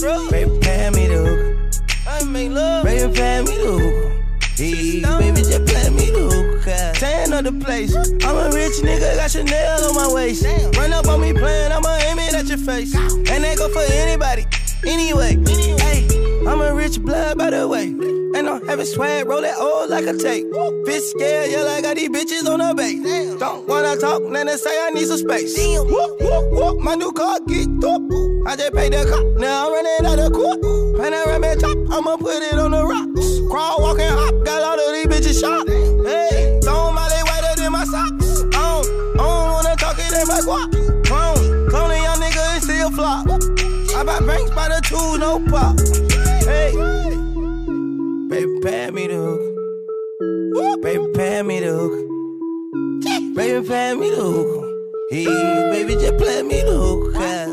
Baby, pay me the hookah. I make love. Baby, pay me the hookah. Hey, baby, just play me the hookah. Tan of the place. I'm a rich nigga, got Chanel on my waist. Run up on me playing, I'ma aim it at your face. And that go for anybody. Anyway, hey, I'm a rich blood by the way. And I'm having swag, roll that old like a tape. Bitch scared, yeah, I got these bitches on the base. Don't wanna talk, then they say I need some space. Whoop, whoop, whoop, my new car get up. I just paid the cop, now I'm running out of court. Panoramic top, I'ma put it on the rocks. Crawl, walk, and hop, got all of these bitches shot. Hey, throw my leg whiter than my socks. I don't, I don't wanna talk it in my guap. Clone, clone a young nigga and still flop. I buy banks by the two, no pop. Hey, baby, pay me the hook. Baby, pay me the hook. Baby, pay me the hook. Hey, baby, just play me the hook.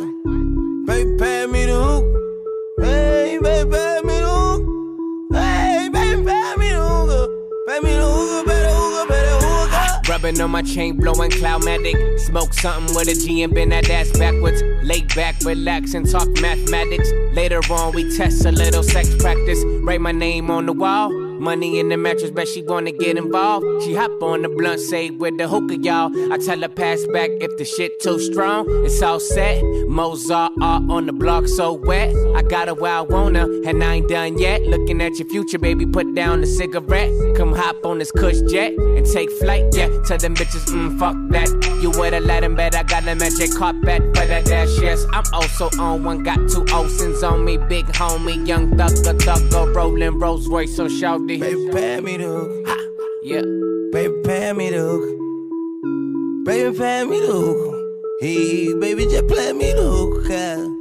Rubbing on my chain, blowing cloudmatic. Smoke something with a G and bend that ass backwards. Lay back, relax, and talk mathematics. Later on, we test a little sex practice. Write my name on the wall. Money in the mattress, bet she wanna get involved. She hop on the blunt, say with the hookah, y'all. I tell her pass back if the shit too strong. It's all set. Mozart art on the block, so wet. I got her where I wanna, and I ain't done yet. Looking at your future, baby, put down the cigarette. Come hop on this cush jet and take flight, yeah. Tell them bitches, mm, fuck that. You would've let him bet I got a magic carpet for that dash, yes. I'm also on one, got two Olsen's on me, big homie, young thugger, thugger, rolling Rolls Royce on shout Baby, pay me the hook. Yeah. Baby, pay me the. Baby, pay me the. Hey, baby, just play me the hook.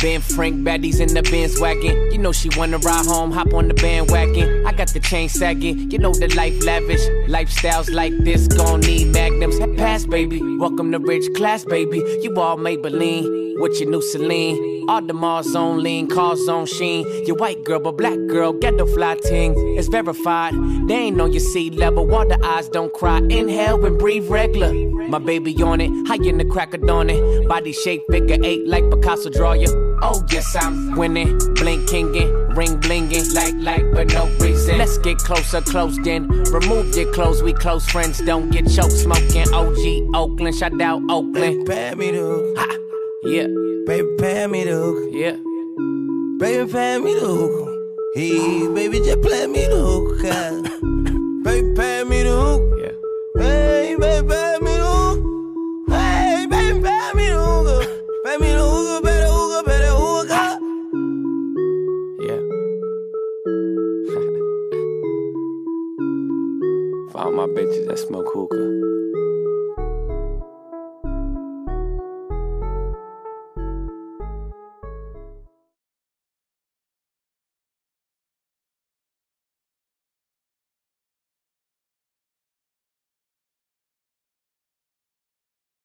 Ben Frank baddies in the Benz wagon. You know she wanna ride home, hop on the bandwagon. I got the chain sagging. You know the life lavish. Lifestyles like this gon' need magnums. Pass, baby. Welcome to rich class, baby. You all Maybelline with your new Celine. All the Mars on lean, cars on sheen. Your white girl, but black girl, get the fly ting. It's verified. They ain't on your sea level. Water eyes don't cry. Inhale and breathe regular. My baby on it, high in the crack of dawn it. Body shape figure eight like Picasso draw you. Oh yes, I'm winning, blinkingin', ring blingin', like like but no reason. Let's get closer, close then. Remove your clothes, we close friends. Don't get choked smoking. OG Oakland, shout out Oakland. Baby, Pay me the. Ha, yeah, Baby, pay me the yeah. Baby, pay me the. Hey, baby, just play me the hook. baby, pay all my bitches that smoke hookah.